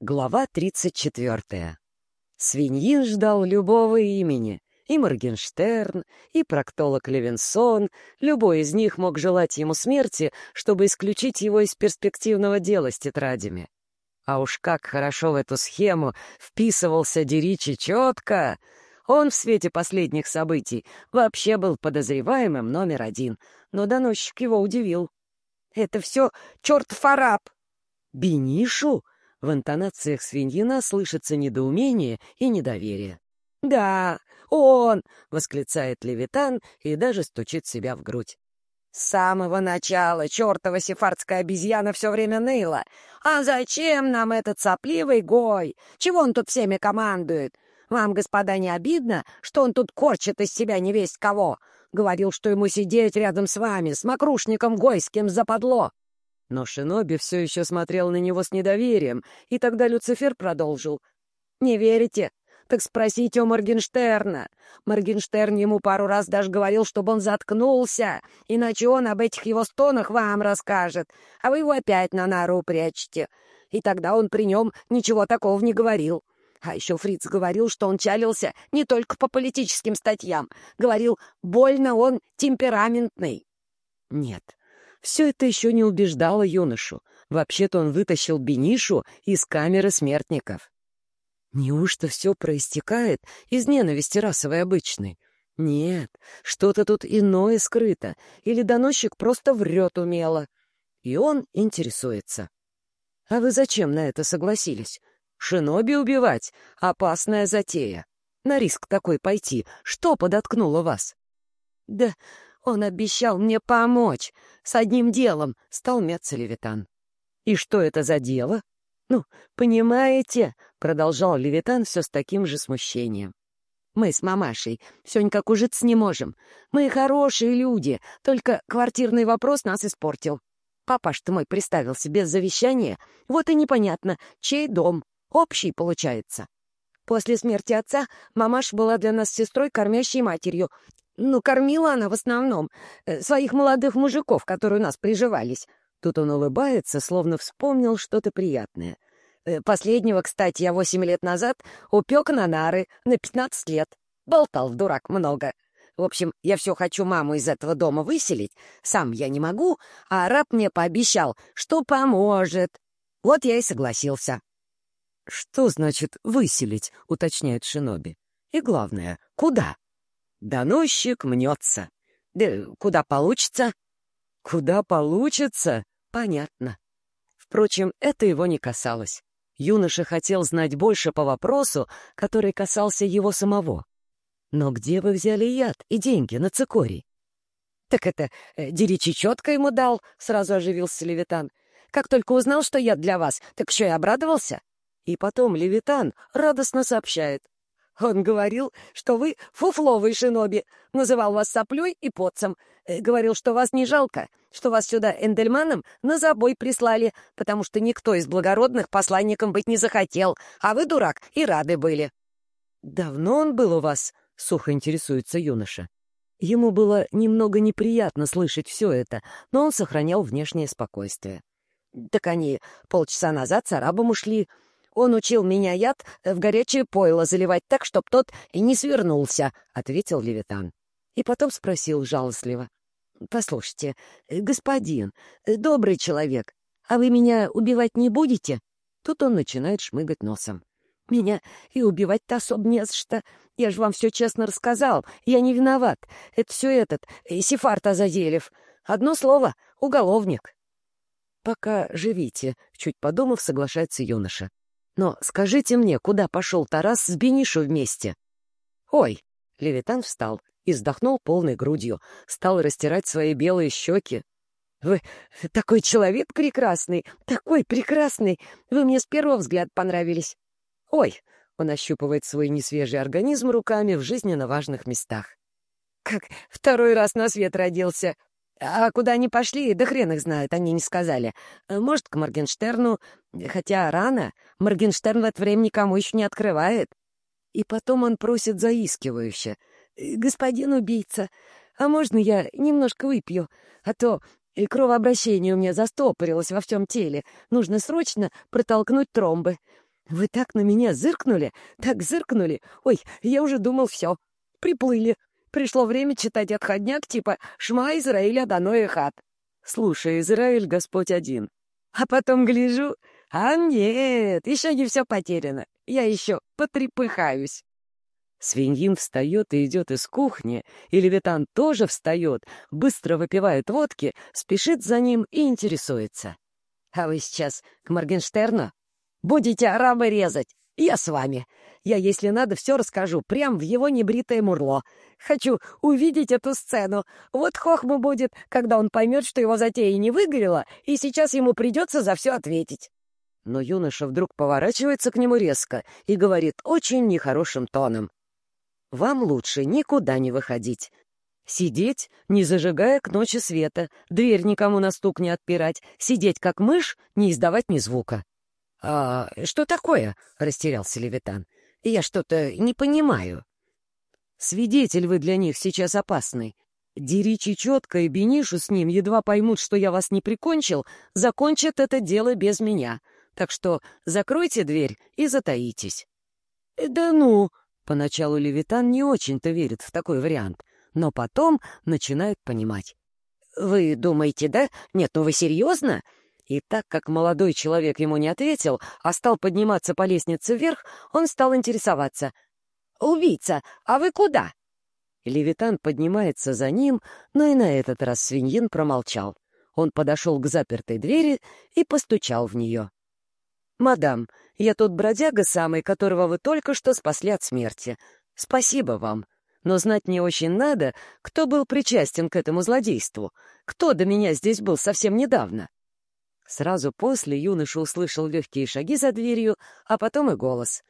Глава 34. Свиньин ждал любого имени. И Моргенштерн, и проктолог Левинсон. Любой из них мог желать ему смерти, чтобы исключить его из перспективного дела с тетрадями. А уж как хорошо в эту схему вписывался Деричи четко! Он в свете последних событий вообще был подозреваемым номер один, но доносчик его удивил. «Это все чертов араб!» «Бенишу?» В интонациях свиньина слышится недоумение и недоверие. «Да, он!» — восклицает Левитан и даже стучит себя в грудь. «С самого начала чертова сефардская обезьяна все время ныла. А зачем нам этот сопливый гой? Чего он тут всеми командует? Вам, господа, не обидно, что он тут корчит из себя не весть кого? Говорил, что ему сидеть рядом с вами, с мокрушником гойским западло. Но Шиноби все еще смотрел на него с недоверием, и тогда Люцифер продолжил. «Не верите? Так спросите у Моргенштерна. Моргенштерн ему пару раз даже говорил, чтобы он заткнулся, иначе он об этих его стонах вам расскажет, а вы его опять на нору прячете. И тогда он при нем ничего такого не говорил. А еще Фриц говорил, что он чалился не только по политическим статьям. Говорил, больно он темпераментный. Нет, все это еще не убеждало юношу. Вообще-то он вытащил Бенишу из камеры смертников. Неужто все проистекает из ненависти расовой обычной? Нет, что-то тут иное скрыто, или доносчик просто врет умело. И он интересуется. А вы зачем на это согласились? Шиноби убивать — опасная затея. На риск такой пойти, что подоткнуло вас? Да он обещал мне помочь. С одним делом стал мяться Левитан. И что это за дело? Ну, понимаете, продолжал Левитан все с таким же смущением. Мы с мамашей все никак ужиться не можем. Мы хорошие люди, только квартирный вопрос нас испортил. Папаш-то мой приставился без завещания, вот и непонятно, чей дом. Общий, получается. После смерти отца мамаша была для нас сестрой, кормящей матерью, ну, кормила она в основном э, своих молодых мужиков, которые у нас приживались. Тут он улыбается, словно вспомнил что-то приятное. Э, последнего, кстати, я восемь лет назад упек на нары на пятнадцать лет. Болтал дурак много. В общем, я все хочу маму из этого дома выселить. Сам я не могу, а раб мне пообещал, что поможет. Вот я и согласился. — Что значит «выселить», — уточняет Шиноби. — И главное, куда? Доносчик мнется. Да куда получится? Куда получится? Понятно. Впрочем, это его не касалось. Юноша хотел знать больше по вопросу, который касался его самого. Но где вы взяли яд и деньги на цикорий? Так это э, Деричи четко ему дал, сразу оживился Левитан. Как только узнал, что яд для вас, так еще и обрадовался. И потом Левитан радостно сообщает. Он говорил, что вы фуфловый шиноби, называл вас соплей и потцем. Э, говорил, что вас не жалко, что вас сюда эндельманом на забой прислали, потому что никто из благородных посланником быть не захотел, а вы, дурак, и рады были. «Давно он был у вас?» — сухо интересуется юноша. Ему было немного неприятно слышать все это, но он сохранял внешнее спокойствие. «Так они полчаса назад с арабом ушли», он учил меня яд в горячее пойло заливать так, чтоб тот и не свернулся», — ответил Левитан. И потом спросил жалостливо. «Послушайте, господин, добрый человек, а вы меня убивать не будете?» Тут он начинает шмыгать носом. «Меня и убивать-то особо не за что. Я же вам все честно рассказал. Я не виноват. Это все этот, э, Сефарт Азазелев. Одно слово — уголовник». «Пока живите», — чуть подумав, соглашается юноша. Но скажите мне, куда пошел Тарас с Бенишу вместе? Ой, Левитан встал и вздохнул полной грудью, стал растирать свои белые щеки. «Вы такой человек прекрасный, такой прекрасный! Вы мне с первого взгляда понравились!» «Ой!» — он ощупывает свой несвежий организм руками в жизненно важных местах. «Как второй раз на свет родился! А куда они пошли, да хрен их знает, они не сказали. Может, к Моргенштерну, хотя рано. Моргенштерн в это время никому еще не открывает. И потом он просит заискивающе. «Господин убийца, а можно я немножко выпью? А то и кровообращение у меня застопорилось во всем теле. Нужно срочно протолкнуть тромбы. Вы так на меня зыркнули, так зыркнули. Ой, я уже думал, все, приплыли. Пришло время читать отходняк типа «Шма Израиля дано и хат». Слушай, Израиль Господь один. А потом гляжу, а нет, еще не все потеряно. Я еще потрепыхаюсь. Свиньин встает и идет из кухни, и Левитан тоже встает, быстро выпивает водки, спешит за ним и интересуется. «А вы сейчас к Моргенштерну? Будете арабы резать? Я с вами. Я, если надо, все расскажу, прям в его небритое мурло. Хочу увидеть эту сцену. Вот хохму будет, когда он поймет, что его затея не выгорела, и сейчас ему придется за все ответить». Но юноша вдруг поворачивается к нему резко и говорит очень нехорошим тоном. «Вам лучше никуда не выходить. Сидеть, не зажигая к ночи света, дверь никому на стук не отпирать, сидеть как мышь, не издавать ни звука». «А что такое?» — растерялся Левитан. «Я что-то не понимаю». «Свидетель вы для них сейчас опасный. Деричи четко и Бенишу с ним едва поймут, что я вас не прикончил, закончат это дело без меня. Так что закройте дверь и затаитесь». «Э, «Да ну!» — поначалу Левитан не очень-то верит в такой вариант, но потом начинает понимать. «Вы думаете, да? Нет, ну вы серьезно?» И так как молодой человек ему не ответил, а стал подниматься по лестнице вверх, он стал интересоваться. «Убийца, а вы куда?» Левитан поднимается за ним, но и на этот раз свиньин промолчал. Он подошел к запертой двери и постучал в нее. «Мадам, я тот бродяга самый, которого вы только что спасли от смерти. Спасибо вам. Но знать мне очень надо, кто был причастен к этому злодейству, кто до меня здесь был совсем недавно». Сразу после юноша услышал легкие шаги за дверью, а потом и голос.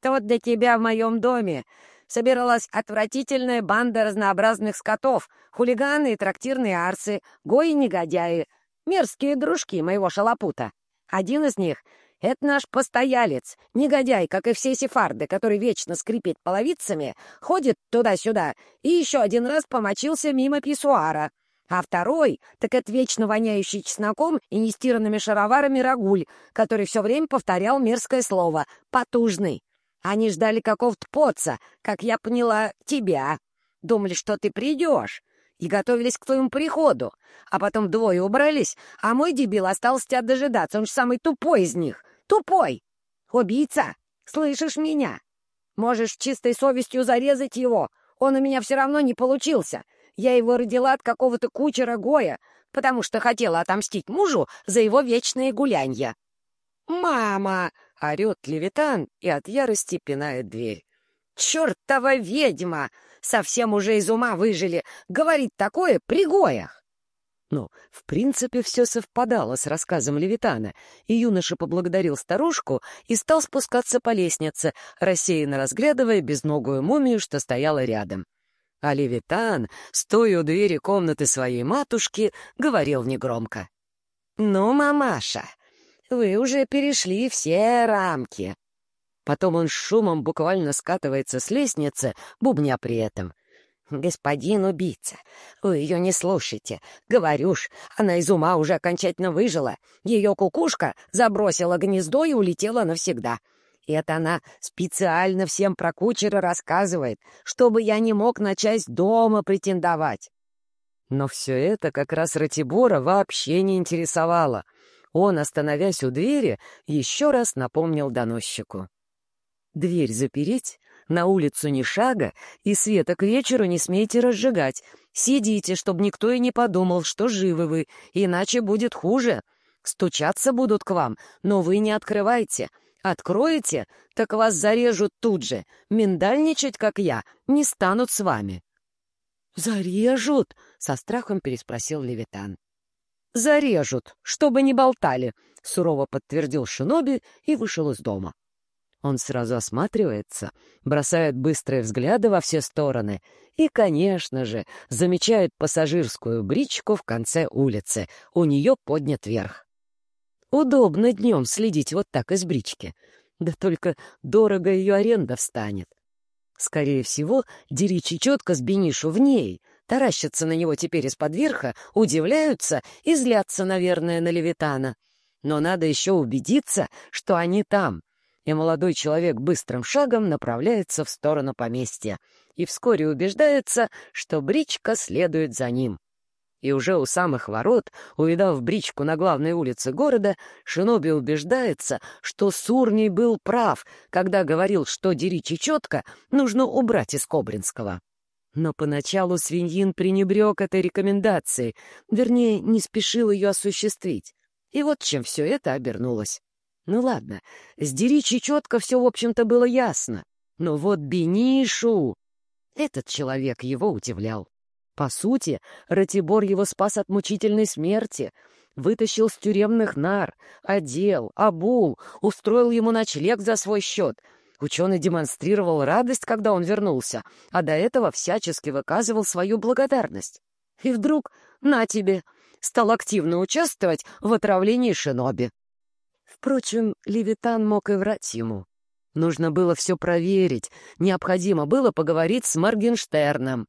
«Тут для тебя в моем доме собиралась отвратительная банда разнообразных скотов, хулиганы и трактирные арсы, гои-негодяи, мерзкие дружки моего шалопута. Один из них — это наш постоялец, негодяй, как и все сефарды, который вечно скрипит половицами, ходит туда-сюда и еще один раз помочился мимо писсуара». А второй — так это вечно воняющий чесноком и нестиранными шароварами рагуль, который все время повторял мерзкое слово «потужный». Они ждали какого-то поца, как я поняла, тебя. Думали, что ты придешь, и готовились к твоему приходу. А потом двое убрались, а мой дебил остался тебя дожидаться. Он же самый тупой из них. Тупой! Убийца! Слышишь меня? Можешь чистой совестью зарезать его. Он у меня все равно не получился. Я его родила от какого-то кучера Гоя, потому что хотела отомстить мужу за его вечные гулянья. «Мама!» — орет Левитан и от ярости пинает дверь. «Чертова ведьма! Совсем уже из ума выжили! Говорит такое при Гоях!» Ну, в принципе, все совпадало с рассказом Левитана, и юноша поблагодарил старушку и стал спускаться по лестнице, рассеянно разглядывая безногую мумию, что стояла рядом. А Левитан, стоя у двери комнаты своей матушки, говорил негромко. «Ну, мамаша, вы уже перешли все рамки». Потом он шумом буквально скатывается с лестницы, бубня при этом. «Господин убийца, вы ее не слушайте. Говорю ж, она из ума уже окончательно выжила. Ее кукушка забросила гнездо и улетела навсегда. Это она специально всем про кучера рассказывает, чтобы я не мог на часть дома претендовать. Но все это как раз Ратибора вообще не интересовало. Он, остановясь у двери, еще раз напомнил доносчику. «Дверь запереть, на улицу ни шага, и света к вечеру не смейте разжигать. Сидите, чтобы никто и не подумал, что живы вы, иначе будет хуже. Стучаться будут к вам, но вы не открывайте». Откроете, так вас зарежут тут же. Миндальничать, как я, не станут с вами». «Зарежут?» — со страхом переспросил Левитан. «Зарежут, чтобы не болтали», — сурово подтвердил Шиноби и вышел из дома. Он сразу осматривается, бросает быстрые взгляды во все стороны и, конечно же, замечает пассажирскую бричку в конце улицы. У нее поднят вверх. Удобно днем следить вот так из брички. Да только дорого ее аренда встанет. Скорее всего, Деричи четко с Бенишу в ней, таращатся на него теперь из-под верха, удивляются и злятся, наверное, на Левитана. Но надо еще убедиться, что они там. и молодой человек быстрым шагом направляется в сторону поместья и вскоре убеждается, что бричка следует за ним. И уже у самых ворот, увидав бричку на главной улице города, Шиноби убеждается, что Сурний был прав, когда говорил, что Деричи четко нужно убрать из Кобринского. Но поначалу свиньин пренебрег этой рекомендацией, вернее, не спешил ее осуществить. И вот чем все это обернулось. Ну ладно, с Деричи четко все, в общем-то, было ясно. Но вот Бенишу... Этот человек его удивлял. По сути, Ратибор его спас от мучительной смерти, вытащил с тюремных нар, одел, обул, устроил ему ночлег за свой счет. Ученый демонстрировал радость, когда он вернулся, а до этого всячески выказывал свою благодарность. И вдруг, на тебе, стал активно участвовать в отравлении Шиноби. Впрочем, Левитан мог и врать ему. Нужно было все проверить, необходимо было поговорить с Моргенштерном.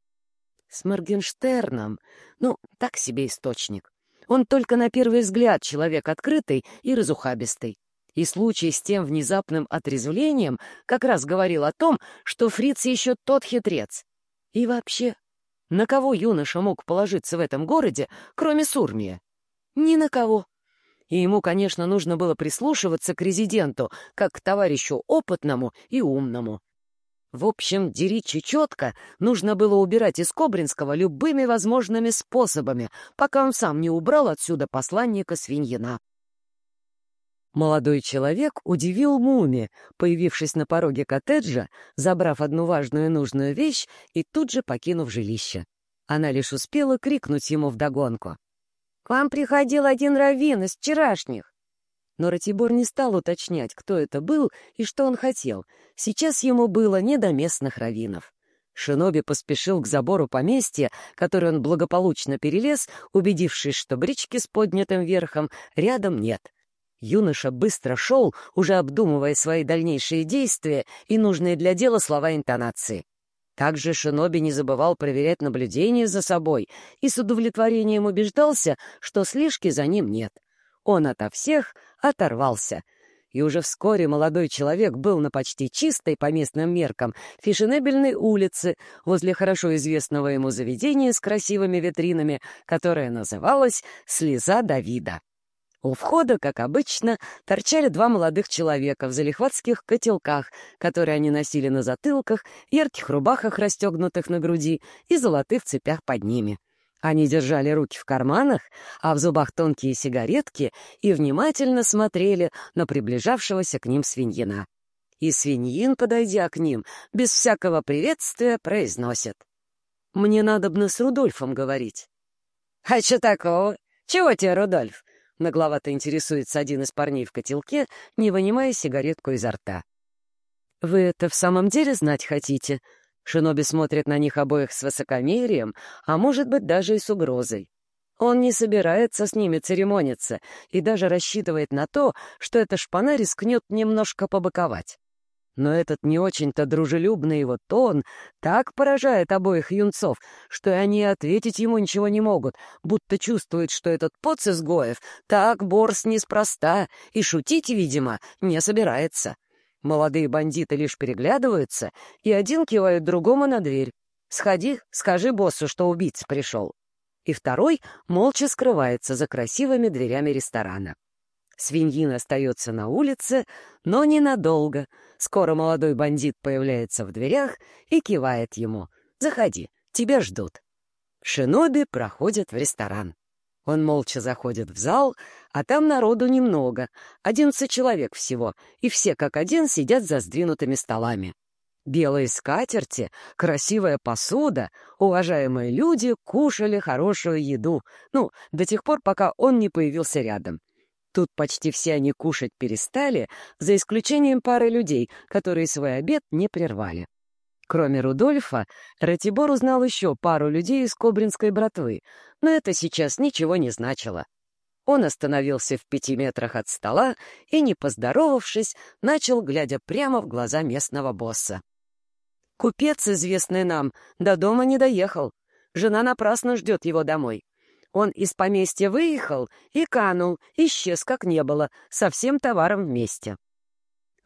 С Моргенштерном? Ну, так себе источник. Он только на первый взгляд человек открытый и разухабистый. И случай с тем внезапным отрезвлением как раз говорил о том, что фриц еще тот хитрец. И вообще, на кого юноша мог положиться в этом городе, кроме Сурмия? Ни на кого. И ему, конечно, нужно было прислушиваться к резиденту, как к товарищу опытному и умному. В общем, Деричи четко нужно было убирать из Кобринского любыми возможными способами, пока он сам не убрал отсюда посланника свиньина. Молодой человек удивил Муми, появившись на пороге коттеджа, забрав одну важную и нужную вещь и тут же покинув жилище. Она лишь успела крикнуть ему вдогонку. «К вам приходил один раввин из вчерашних. Но Ратибор не стал уточнять, кто это был и что он хотел. Сейчас ему было не до местных раввинов. Шиноби поспешил к забору поместья, который он благополучно перелез, убедившись, что брички с поднятым верхом рядом нет. Юноша быстро шел, уже обдумывая свои дальнейшие действия и нужные для дела слова интонации. Также Шиноби не забывал проверять наблюдение за собой и с удовлетворением убеждался, что слежки за ним нет — он ото всех оторвался. И уже вскоре молодой человек был на почти чистой по местным меркам фешенебельной улице возле хорошо известного ему заведения с красивыми витринами, которое называлось «Слеза Давида». У входа, как обычно, торчали два молодых человека в залихватских котелках, которые они носили на затылках, ярких рубахах, расстегнутых на груди, и золотых цепях под ними. Они держали руки в карманах, а в зубах тонкие сигаретки и внимательно смотрели на приближавшегося к ним свиньина. И свиньин, подойдя к ним, без всякого приветствия произносит. «Мне надо бы с Рудольфом говорить». «А что такого? Чего тебе, Рудольф?» Нагловато интересуется один из парней в котелке, не вынимая сигаретку изо рта. «Вы это в самом деле знать хотите?» Шиноби смотрит на них обоих с высокомерием, а может быть даже и с угрозой. Он не собирается с ними церемониться и даже рассчитывает на то, что эта шпана рискнет немножко побоковать. Но этот не очень-то дружелюбный его тон так поражает обоих юнцов, что они ответить ему ничего не могут, будто чувствуют, что этот поц изгоев так борс неспроста и шутить, видимо, не собирается. Молодые бандиты лишь переглядываются, и один кивает другому на дверь. «Сходи, скажи боссу, что убийца пришел». И второй молча скрывается за красивыми дверями ресторана. Свиньин остается на улице, но ненадолго. Скоро молодой бандит появляется в дверях и кивает ему. «Заходи, тебя ждут». Шиноби проходит в ресторан. Он молча заходит в зал, а там народу немного, одиннадцать человек всего, и все как один сидят за сдвинутыми столами. Белые скатерти, красивая посуда, уважаемые люди кушали хорошую еду, ну, до тех пор, пока он не появился рядом. Тут почти все они кушать перестали, за исключением пары людей, которые свой обед не прервали. Кроме Рудольфа, Ратибор узнал еще пару людей из Кобринской братвы, но это сейчас ничего не значило. Он остановился в пяти метрах от стола и, не поздоровавшись, начал, глядя прямо в глаза местного босса. «Купец, известный нам, до дома не доехал. Жена напрасно ждет его домой. Он из поместья выехал и канул, исчез, как не было, со всем товаром вместе».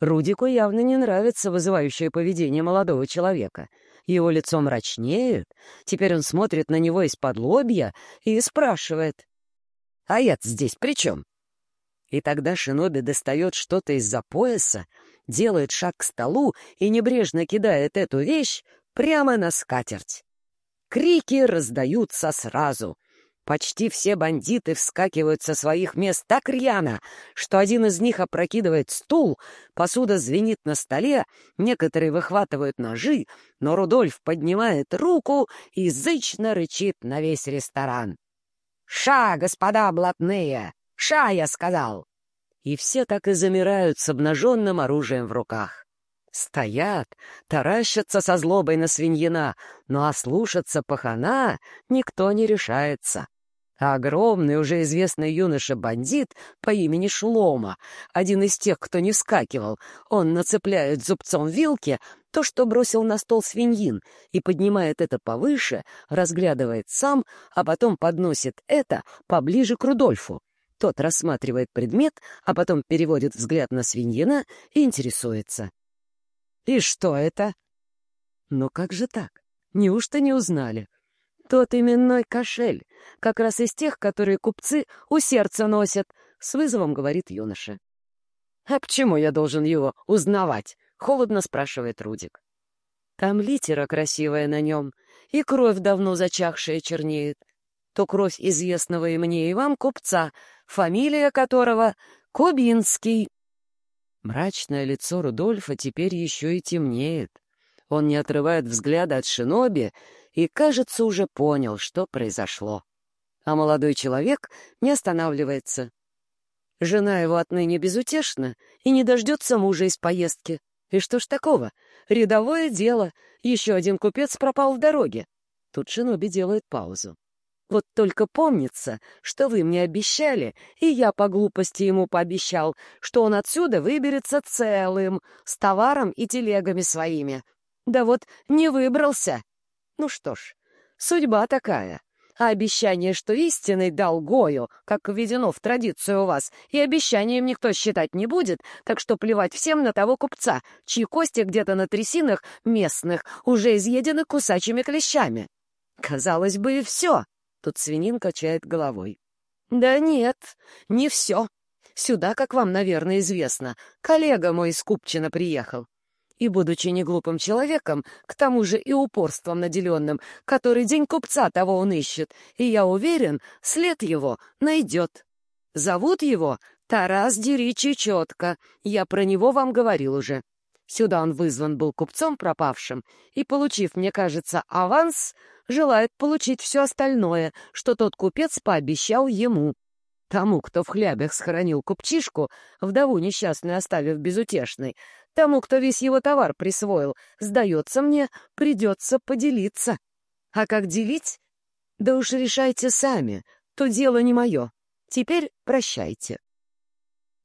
Рудику явно не нравится вызывающее поведение молодого человека. Его лицо мрачнеет, теперь он смотрит на него из-под лобья и спрашивает. «А я здесь при чем?» И тогда Шиноби достает что-то из-за пояса, делает шаг к столу и небрежно кидает эту вещь прямо на скатерть. Крики раздаются сразу. Почти все бандиты вскакивают со своих мест так рьяно, что один из них опрокидывает стул, посуда звенит на столе, некоторые выхватывают ножи, но Рудольф поднимает руку и зычно рычит на весь ресторан. «Ша, господа блатные! Ша, я сказал!» И все так и замирают с обнаженным оружием в руках. Стоят, таращатся со злобой на свиньина, но ослушаться пахана никто не решается. А огромный, уже известный юноша-бандит по имени Шлома, один из тех, кто не вскакивал, он нацепляет зубцом вилки то, что бросил на стол свиньин, и поднимает это повыше, разглядывает сам, а потом подносит это поближе к Рудольфу. Тот рассматривает предмет, а потом переводит взгляд на свиньина и интересуется. «И что это?» «Ну как же так? Неужто не узнали?» «Тот именной кошель, как раз из тех, которые купцы у сердца носят», — с вызовом говорит юноша. «А почему я должен его узнавать?» — холодно спрашивает Рудик. «Там литера красивая на нем, и кровь давно зачахшая чернеет. То кровь известного и мне, и вам купца, фамилия которого Кубинский». Мрачное лицо Рудольфа теперь еще и темнеет. Он не отрывает взгляда от шиноби и, кажется, уже понял, что произошло. А молодой человек не останавливается. Жена его отныне безутешна и не дождется мужа из поездки. И что ж такого? Рядовое дело. Еще один купец пропал в дороге. Тут Шиноби делает паузу. Вот только помнится, что вы мне обещали, и я по глупости ему пообещал, что он отсюда выберется целым, с товаром и телегами своими. Да вот не выбрался. Ну что ж, судьба такая. А обещание, что истинный дал как введено в традицию у вас, и обещанием никто считать не будет, так что плевать всем на того купца, чьи кости где-то на трясинах местных уже изъедены кусачими клещами. Казалось бы, и все. Тут свинин качает головой. «Да нет, не все. Сюда, как вам, наверное, известно, коллега мой из Купчина приехал. И, будучи неглупым человеком, к тому же и упорством наделенным, который день купца того он ищет, и, я уверен, след его найдет. Зовут его Тарас Деричи Четко, я про него вам говорил уже. Сюда он вызван был купцом пропавшим, и, получив, мне кажется, аванс, желает получить все остальное, что тот купец пообещал ему. Тому, кто в хлябях схоронил купчишку, вдову несчастную оставив безутешной, тому, кто весь его товар присвоил, сдается мне, придется поделиться. А как делить? Да уж решайте сами, то дело не мое. Теперь прощайте.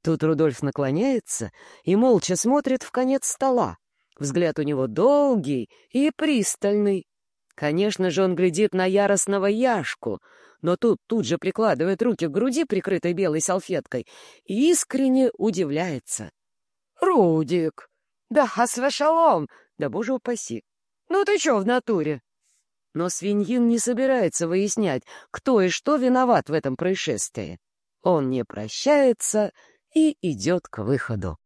Тут Рудольф наклоняется и молча смотрит в конец стола. Взгляд у него долгий и пристальный. Конечно же, он глядит на яростного Яшку, но тут тут же прикладывает руки к груди, прикрытой белой салфеткой, и искренне удивляется. «Рудик! Да хасвешалом! Да боже упаси! Ну ты чё в натуре?» Но свиньин не собирается выяснять, кто и что виноват в этом происшествии. Он не прощается и идет к выходу.